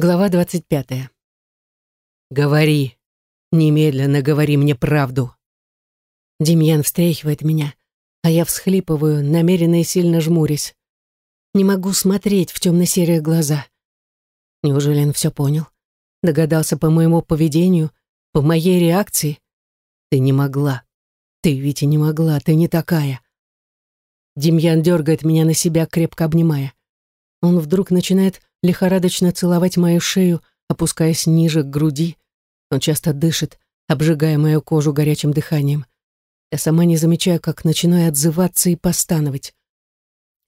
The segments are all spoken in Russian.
Глава двадцать пятая. «Говори, немедленно говори мне правду». Демьян встряхивает меня, а я всхлипываю, намеренно и сильно жмурясь. Не могу смотреть в темно-серые глаза. Неужели он все понял? Догадался по моему поведению, по моей реакции? Ты не могла. Ты и не могла, ты не такая. Демьян дергает меня на себя, крепко обнимая. Он вдруг начинает лихорадочно целовать мою шею, опускаясь ниже к груди. Он часто дышит, обжигая мою кожу горячим дыханием. Я сама не замечаю, как начинаю отзываться и постановать.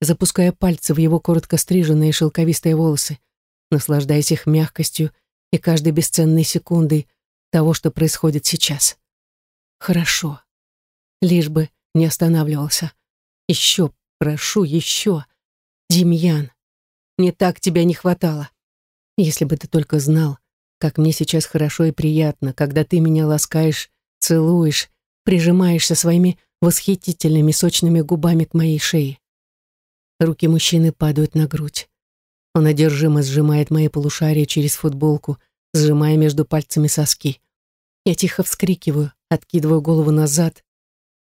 Запуская пальцы в его коротко стриженные шелковистые волосы, наслаждаясь их мягкостью и каждой бесценной секундой того, что происходит сейчас. Хорошо. Лишь бы не останавливался. Еще, прошу, еще. Демьян, не так тебя не хватало. Если бы ты только знал, как мне сейчас хорошо и приятно, когда ты меня ласкаешь, целуешь, прижимаешься своими восхитительными сочными губами к моей шее. Руки мужчины падают на грудь. Он одержимо сжимает мои полушария через футболку, сжимая между пальцами соски. Я тихо вскрикиваю, откидываю голову назад,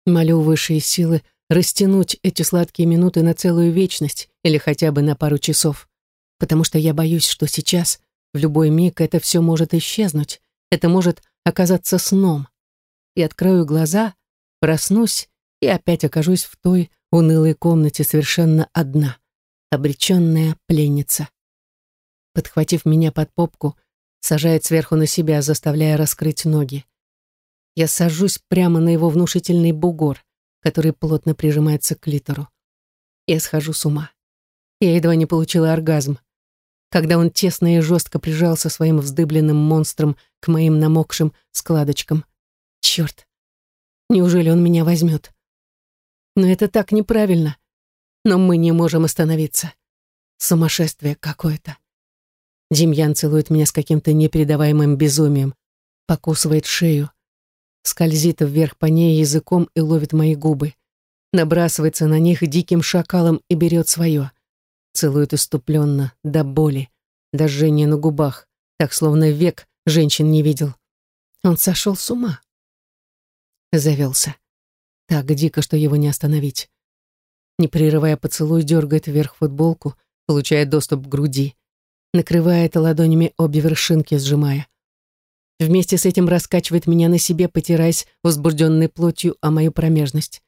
молю высшие силы растянуть эти сладкие минуты на целую вечность или хотя бы на пару часов потому что я боюсь, что сейчас, в любой миг, это все может исчезнуть, это может оказаться сном. И открою глаза, проснусь и опять окажусь в той унылой комнате совершенно одна, обреченная пленница. Подхватив меня под попку, сажает сверху на себя, заставляя раскрыть ноги. Я сажусь прямо на его внушительный бугор, который плотно прижимается к клитору. Я схожу с ума. Я едва не получила оргазм когда он тесно и жестко прижался своим вздыбленным монстром к моим намокшим складочкам. Черт! Неужели он меня возьмет? Но это так неправильно. Но мы не можем остановиться. Сумасшествие какое-то. Демьян целует меня с каким-то непередаваемым безумием, покусывает шею, скользит вверх по ней языком и ловит мои губы, набрасывается на них диким шакалом и берет свое целует иступленно, до боли, до жжения на губах, так словно век женщин не видел. Он сошел с ума. Завелся. Так дико, что его не остановить. Не прерывая поцелуй, дергает вверх футболку, получая доступ к груди. Накрывает ладонями обе вершинки, сжимая. Вместе с этим раскачивает меня на себе, потираясь возбужденной плотью о мою промежность.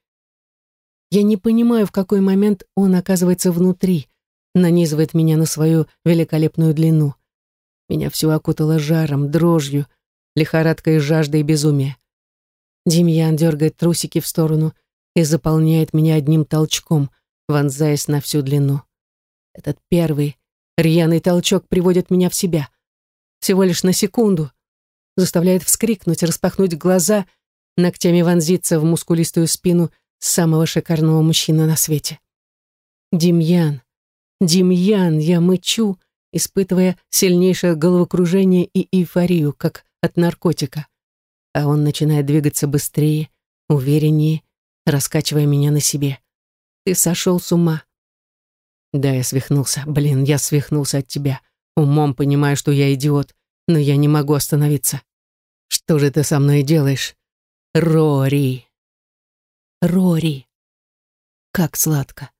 Я не понимаю, в какой момент он оказывается внутри, нанизывает меня на свою великолепную длину. Меня все окутало жаром, дрожью, лихорадкой жажды и безумия. Демьян дергает трусики в сторону и заполняет меня одним толчком, вонзаясь на всю длину. Этот первый, рьяный толчок приводит меня в себя. Всего лишь на секунду. Заставляет вскрикнуть, распахнуть глаза, ногтями вонзиться в мускулистую спину самого шикарного мужчины на свете. Демьян, Демьян, я мычу, испытывая сильнейшее головокружение и эйфорию, как от наркотика. А он начинает двигаться быстрее, увереннее, раскачивая меня на себе. Ты сошел с ума. Да, я свихнулся. Блин, я свихнулся от тебя. Умом понимаю, что я идиот, но я не могу остановиться. Что же ты со мной делаешь? Рори. Рори. Как сладко.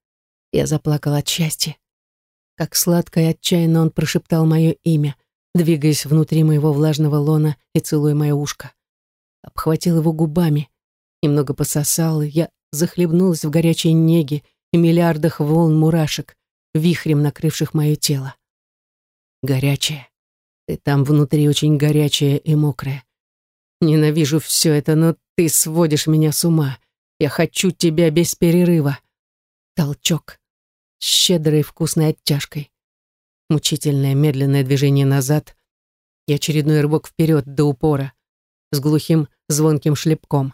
Я заплакала от счастья. Как сладко и отчаянно он прошептал мое имя, двигаясь внутри моего влажного лона и целуя мое ушко. Обхватил его губами, немного пососал, и я захлебнулась в горячей неге и миллиардах волн мурашек, вихрем накрывших мое тело. Горячее. Ты там внутри очень горячая и мокрая. Ненавижу все это, но ты сводишь меня с ума. Я хочу тебя без перерыва. Толчок щедрой вкусной оттяжкой. Мучительное медленное движение назад и очередной рывок вперед до упора с глухим звонким шлепком.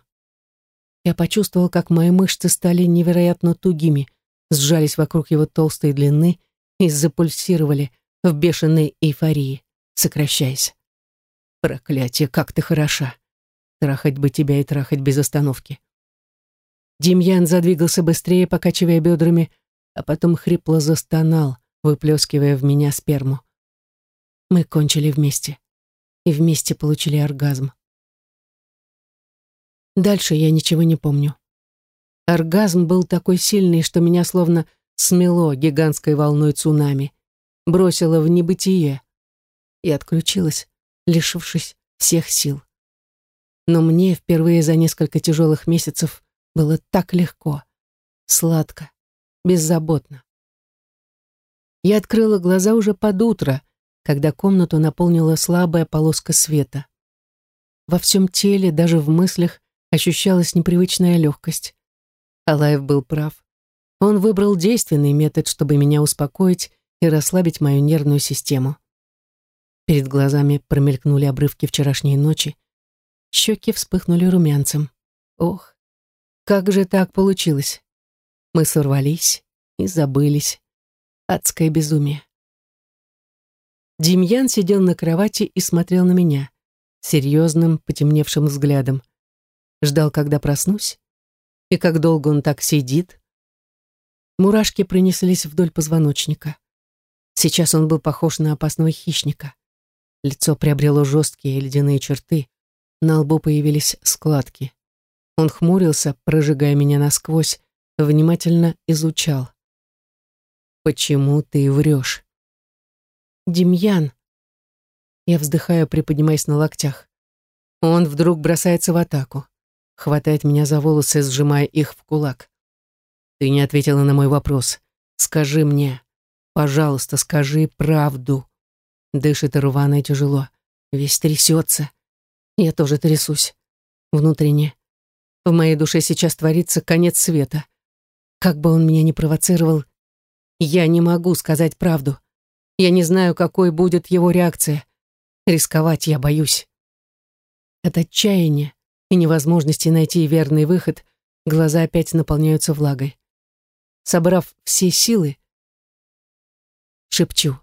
Я почувствовал, как мои мышцы стали невероятно тугими, сжались вокруг его толстой длины и запульсировали в бешеной эйфории, сокращаясь. Проклятие, как ты хороша! Трахать бы тебя и трахать без остановки. Демьян задвигался быстрее, покачивая бедрами, а потом хрипло застонал, выплескивая в меня сперму. Мы кончили вместе. И вместе получили оргазм. Дальше я ничего не помню. Оргазм был такой сильный, что меня словно смело гигантской волной цунами, бросило в небытие и отключилась, лишившись всех сил. Но мне впервые за несколько тяжелых месяцев было так легко, сладко, беззаботно. Я открыла глаза уже под утро, когда комнату наполнила слабая полоска света. Во всем теле, даже в мыслях, ощущалась непривычная легкость. Алаев был прав. Он выбрал действенный метод, чтобы меня успокоить и расслабить мою нервную систему. Перед глазами промелькнули обрывки вчерашней ночи. Щеки вспыхнули румянцем. Ох, как же так получилось? Мы сорвались и забылись. Адское безумие. Демьян сидел на кровати и смотрел на меня серьезным, потемневшим взглядом. Ждал, когда проснусь, и как долго он так сидит. Мурашки пронеслись вдоль позвоночника. Сейчас он был похож на опасного хищника. Лицо приобрело жесткие ледяные черты, на лбу появились складки. Он хмурился, прожигая меня насквозь, внимательно изучал. «Почему ты врешь?» «Демьян!» Я вздыхаю, приподнимаясь на локтях. Он вдруг бросается в атаку хватает меня за волосы, сжимая их в кулак. «Ты не ответила на мой вопрос. Скажи мне, пожалуйста, скажи правду». Дышит рвано и тяжело. Весь трясется. Я тоже трясусь. Внутренне. В моей душе сейчас творится конец света. Как бы он меня ни провоцировал, я не могу сказать правду. Я не знаю, какой будет его реакция. Рисковать я боюсь. От отчаяния и невозможности найти верный выход, глаза опять наполняются влагой. Собрав все силы, шепчу.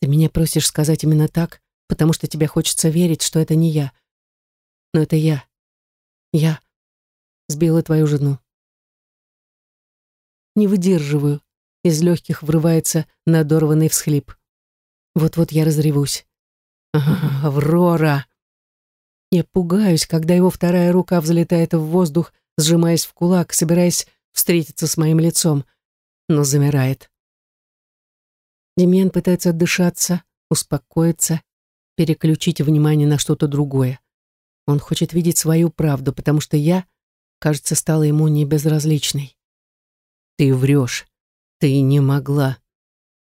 Ты меня просишь сказать именно так, потому что тебе хочется верить, что это не я. Но это я. Я сбила твою жену. Не выдерживаю. Из легких врывается надорванный всхлип. Вот-вот я разревусь. «Аврора!» Я пугаюсь, когда его вторая рука взлетает в воздух, сжимаясь в кулак, собираясь встретиться с моим лицом, но замирает. Демьян пытается дышаться, успокоиться, переключить внимание на что-то другое. Он хочет видеть свою правду, потому что я, кажется, стала ему не безразличной. «Ты врешь. Ты не могла.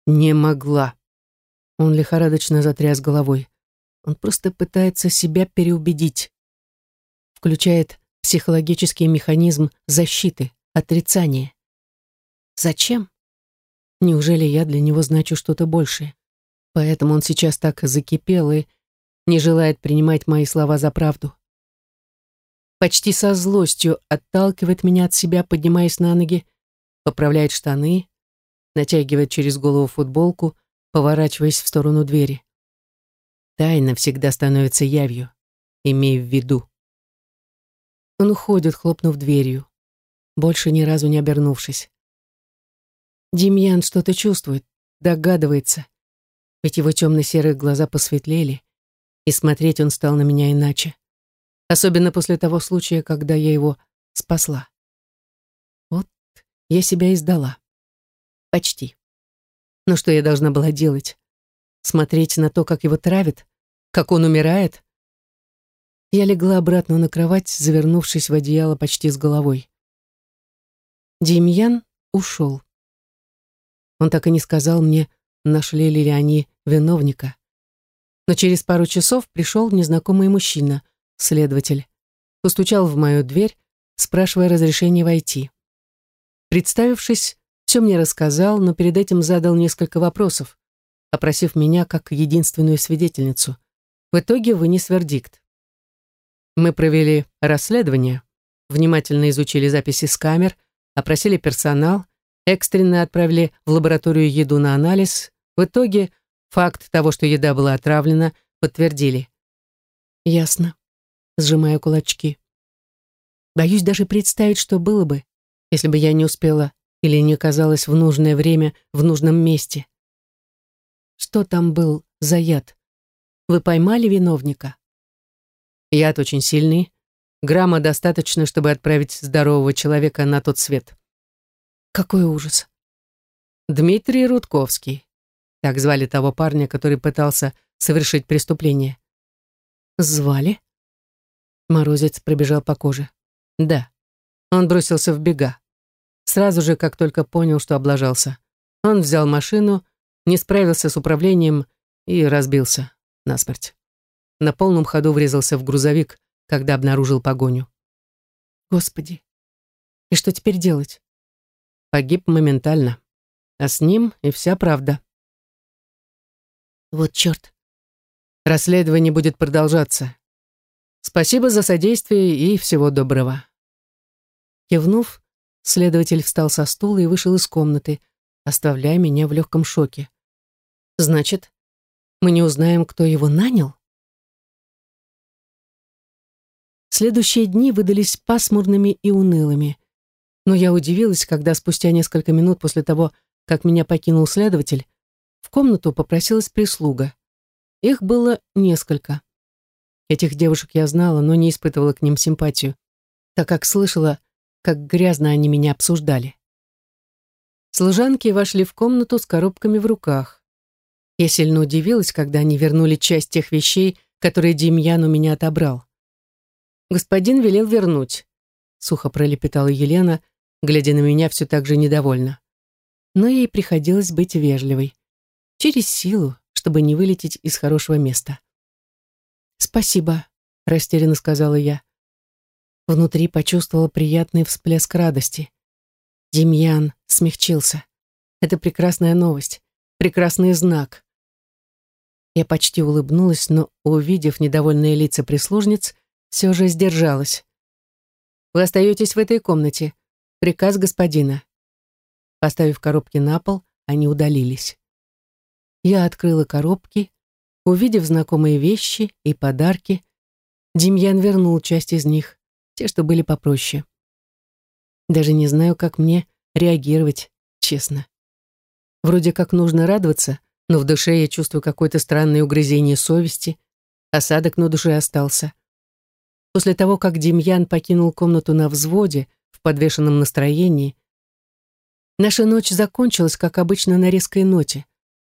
Не могла». Он лихорадочно затряс головой. Он просто пытается себя переубедить. Включает психологический механизм защиты, отрицания. Зачем? Неужели я для него значу что-то большее? Поэтому он сейчас так закипел и не желает принимать мои слова за правду. Почти со злостью отталкивает меня от себя, поднимаясь на ноги, поправляет штаны, натягивает через голову футболку, поворачиваясь в сторону двери. Тайна всегда становится явью, имей в виду. Он уходит, хлопнув дверью, больше ни разу не обернувшись. Демьян что-то чувствует, догадывается, ведь его темно-серые глаза посветлели, и смотреть он стал на меня иначе, особенно после того случая, когда я его спасла. Я себя издала. Почти. Но что я должна была делать? Смотреть на то, как его травят? как он умирает. Я легла обратно на кровать, завернувшись в одеяло почти с головой. Демьян ушел. Он так и не сказал мне, нашли ли они виновника. Но через пару часов пришел незнакомый мужчина, следователь. Постучал в мою дверь, спрашивая разрешения войти. Представившись, все мне рассказал, но перед этим задал несколько вопросов, опросив меня как единственную свидетельницу — в итоге вынес вердикт. Мы провели расследование, внимательно изучили записи с камер, опросили персонал, экстренно отправили в лабораторию еду на анализ. В итоге факт того, что еда была отравлена, подтвердили. Ясно. Сжимая кулачки. Боюсь даже представить, что было бы, если бы я не успела или не оказалась в нужное время в нужном месте. что там был за яд? Вы поймали виновника? Яд очень сильный. Грамма достаточно, чтобы отправить здорового человека на тот свет. Какой ужас. Дмитрий Рудковский. Так звали того парня, который пытался совершить преступление. Звали? Морозец пробежал по коже. Да. Он бросился в бега. Сразу же, как только понял, что облажался. Он взял машину, не справился с управлением и разбился насмерть. На полном ходу врезался в грузовик, когда обнаружил погоню. Господи, и что теперь делать? Погиб моментально. А с ним и вся правда. Вот черт. Расследование будет продолжаться. Спасибо за содействие и всего доброго. Кивнув, следователь встал со стула и вышел из комнаты, оставляя меня в легком шоке. Значит, мы не узнаем, кто его нанял? Следующие дни выдались пасмурными и унылыми. Но я удивилась, когда спустя несколько минут после того, как меня покинул следователь, в комнату попросилась прислуга. Их было несколько. Этих девушек я знала, но не испытывала к ним симпатию, так как слышала, как грязно они меня обсуждали. Служанки вошли в комнату с коробками в руках. Я сильно удивилась, когда они вернули часть тех вещей, которые Демьян у меня отобрал. «Господин велел вернуть», — сухо пролепетала Елена, глядя на меня все так же недовольно. Но ей приходилось быть вежливой. Через силу, чтобы не вылететь из хорошего места. «Спасибо», — растерянно сказала я. Внутри почувствовала приятный всплеск радости. Демьян смягчился. Это прекрасная новость, прекрасный знак. Я почти улыбнулась, но, увидев недовольные лица прислужниц, все же сдержалась. «Вы остаетесь в этой комнате. Приказ господина». Поставив коробки на пол, они удалились. Я открыла коробки, увидев знакомые вещи и подарки. Демьян вернул часть из них, те, что были попроще. Даже не знаю, как мне реагировать, честно. Вроде как нужно радоваться, но в душе я чувствую какое-то странное угрызение совести. Осадок на душе остался. После того, как Демьян покинул комнату на взводе, в подвешенном настроении, наша ночь закончилась, как обычно, на резкой ноте.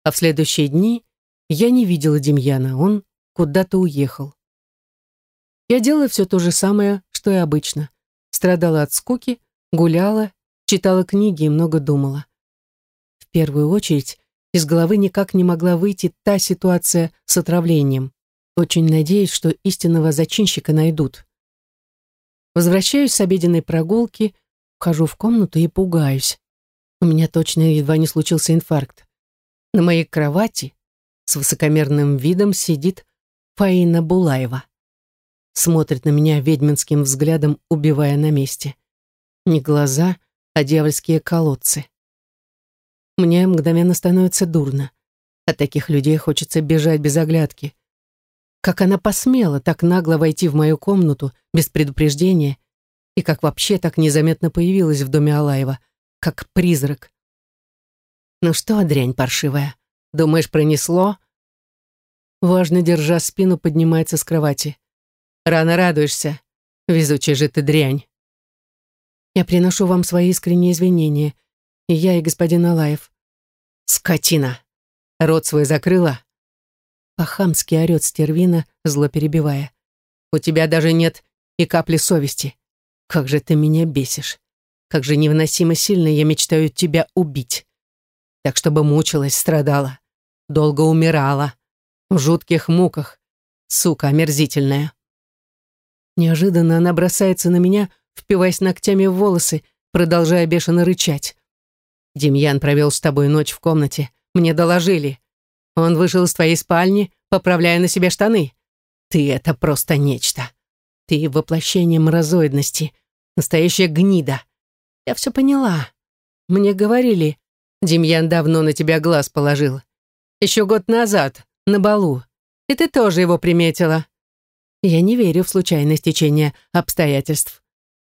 А в следующие дни я не видела Демьяна, он куда-то уехал. Я делала все то же самое, что и обычно. Страдала от скуки, гуляла, читала книги и много думала. В первую очередь из головы никак не могла выйти та ситуация с отравлением. Очень надеюсь, что истинного зачинщика найдут. Возвращаюсь с обеденной прогулки, вхожу в комнату и пугаюсь. У меня точно едва не случился инфаркт. На моей кровати с высокомерным видом сидит Фаина Булаева. Смотрит на меня ведьминским взглядом, убивая на месте. Не глаза, а дьявольские колодцы. Мне мгновенно становится дурно. От таких людей хочется бежать без оглядки. Как она посмела так нагло войти в мою комнату без предупреждения и как вообще так незаметно появилась в доме Алаева, как призрак. «Ну что, дрянь паршивая, думаешь, пронесло?» Важно, держа спину, поднимается с кровати. «Рано радуешься. Везучая же ты дрянь». «Я приношу вам свои искренние извинения. И я, и господин Алаев». «Скотина! Рот свой закрыла?» По-хамски орёт стервина, зло перебивая. «У тебя даже нет и капли совести. Как же ты меня бесишь. Как же невыносимо сильно я мечтаю тебя убить так чтобы мучилась, страдала, долго умирала, в жутких муках, сука омерзительная. Неожиданно она бросается на меня, впиваясь ногтями в волосы, продолжая бешено рычать. «Демьян провел с тобой ночь в комнате. Мне доложили. Он вышел из твоей спальни, поправляя на себе штаны. Ты — это просто нечто. Ты — воплощение мразоидности, настоящая гнида. Я все поняла. Мне говорили, Демьян давно на тебя глаз положил. Еще год назад, на балу. И ты тоже его приметила. Я не верю в случайное стечение обстоятельств.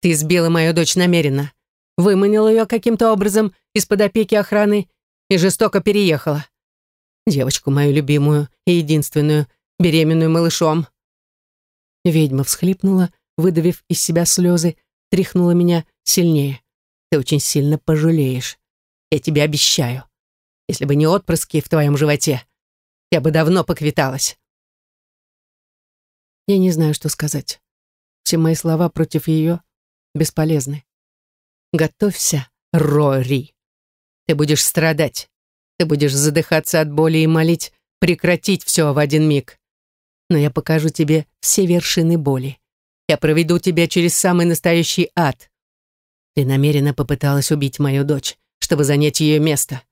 Ты сбила мою дочь намеренно. Выманила ее каким-то образом из-под опеки охраны и жестоко переехала. девочку мою любимую и единственную, беременную малышом. Ведьма всхлипнула, выдавив из себя слезы, тряхнула меня сильнее. Ты очень сильно пожалеешь. Я тебе обещаю. Если бы не отпрыски в твоем животе, я бы давно поквиталась. Я не знаю, что сказать. Все мои слова против ее бесполезны. Готовься, Рори. Ты будешь страдать. Ты будешь задыхаться от боли и молить прекратить все в один миг. Но я покажу тебе все вершины боли. Я проведу тебя через самый настоящий ад. Ты намеренно попыталась убить мою дочь, чтобы занять ее место,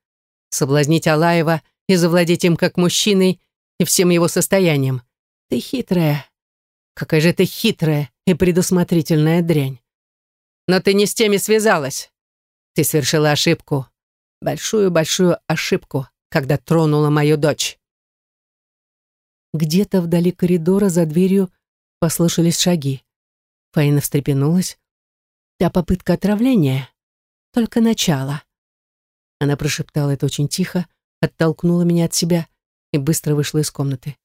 соблазнить Алаева и завладеть им как мужчиной и всем его состоянием. Ты хитрая. Какая же ты хитрая и предусмотрительная дрянь. Но ты не с теми связалась. Ты совершила ошибку. Большую-большую ошибку, когда тронула мою дочь. Где-то вдали коридора за дверью послышались шаги. Фаина встрепенулась. «Та попытка отравления. Только начало». Она прошептала это очень тихо, оттолкнула меня от себя и быстро вышла из комнаты.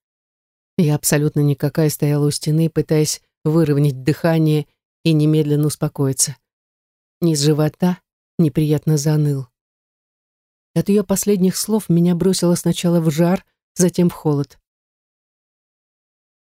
Я абсолютно никакая стояла у стены, пытаясь выровнять дыхание и немедленно успокоиться. Низ живота неприятно заныл. От ее последних слов меня бросило сначала в жар, затем в холод.